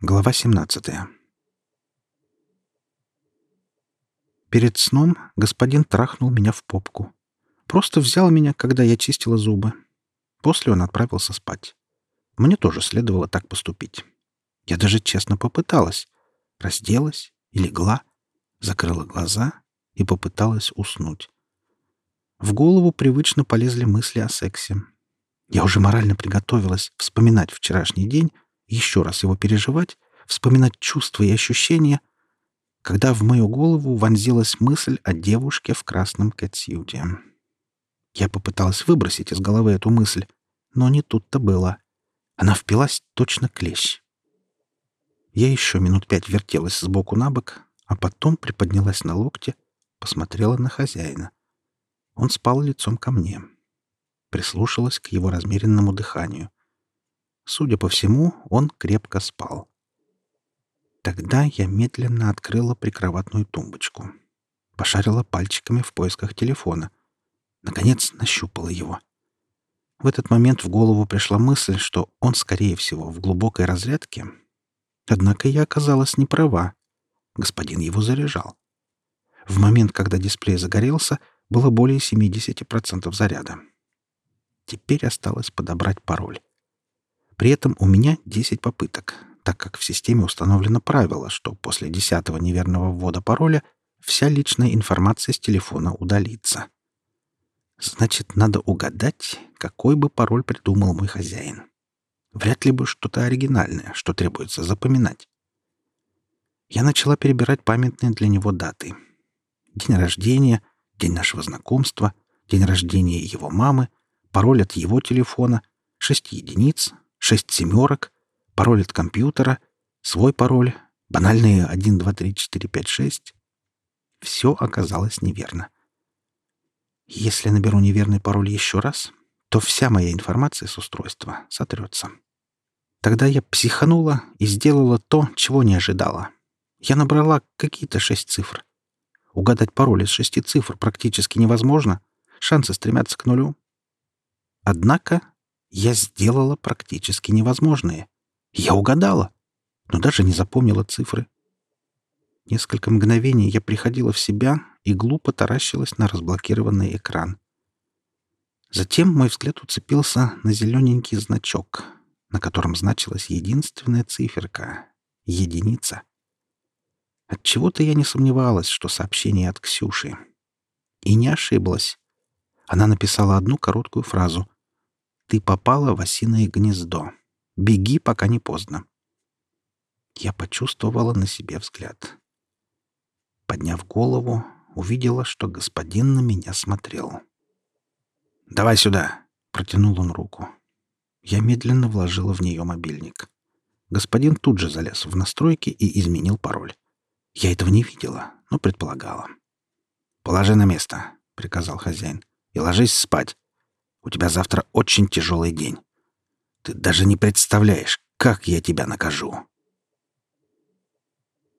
Глава 17. Перед сном господин трахнул меня в попку. Просто взял меня, когда я чистила зубы. После он отправился спать. Мне тоже следовало так поступить. Я даже честно попыталась. Разделась и легла, закрыла глаза и попыталась уснуть. В голову привычно полезли мысли о сексе. Я уже морально приготовилась вспоминать вчерашний день еще раз его переживать, вспоминать чувства и ощущения, когда в мою голову вонзилась мысль о девушке в красном кэтсьюте. Я попыталась выбросить из головы эту мысль, но не тут-то было. Она впилась точно клещ. Я еще минут пять вертелась сбоку на бок, а потом приподнялась на локте, посмотрела на хозяина. Он спал лицом ко мне. Прислушалась к его размеренному дыханию. Судя по всему, он крепко спал. Тогда я медленно открыла прикроватную тумбочку. Пошарила пальчиками в поисках телефона. Наконец нащупала его. В этот момент в голову пришла мысль, что он, скорее всего, в глубокой разрядке. Однако я оказалась не права. Господин его заряжал. В момент, когда дисплей загорелся, было более 70% заряда. Теперь осталось подобрать пароль. При этом у меня 10 попыток, так как в системе установлено правило, что после десятого неверного ввода пароля вся личная информация с телефона удалится. Значит, надо угадать, какой бы пароль придумал мой хозяин. Вряд ли бы что-то оригинальное, что требуется запоминать. Я начала перебирать памятные для него даты. День рождения, день нашего знакомства, день рождения его мамы, пароль от его телефона, шесть единиц, шесть семерок, пароль от компьютера, свой пароль, банальные 1, 2, 3, 4, 5, 6. Все оказалось неверно. Если наберу неверный пароль еще раз, то вся моя информация с устройства сотрется. Тогда я психанула и сделала то, чего не ожидала. Я набрала какие-то шесть цифр. Угадать пароль из шести цифр практически невозможно. Шансы стремятся к нулю. Однако я сделала практически невозможное. Я угадала, но даже не запомнила цифры. Несколько мгновений я приходила в себя и глупо таращилась на разблокированный экран. Затем мой взгляд уцепился на зелененький значок, на котором значилась единственная циферка — единица. Отчего-то я не сомневалась, что сообщение от Ксюши. И не ошиблась. Она написала одну короткую фразу — ты попала в осиное гнездо. Беги, пока не поздно. Я почувствовала на себе взгляд. Подняв голову, увидела, что господин на меня смотрел. «Давай сюда!» — протянул он руку. Я медленно вложила в нее мобильник. Господин тут же залез в настройки и изменил пароль. Я этого не видела, но предполагала. «Положи на место», — приказал хозяин, — «и ложись спать. У тебя завтра очень тяжелый день. Ты даже не представляешь, как я тебя накажу.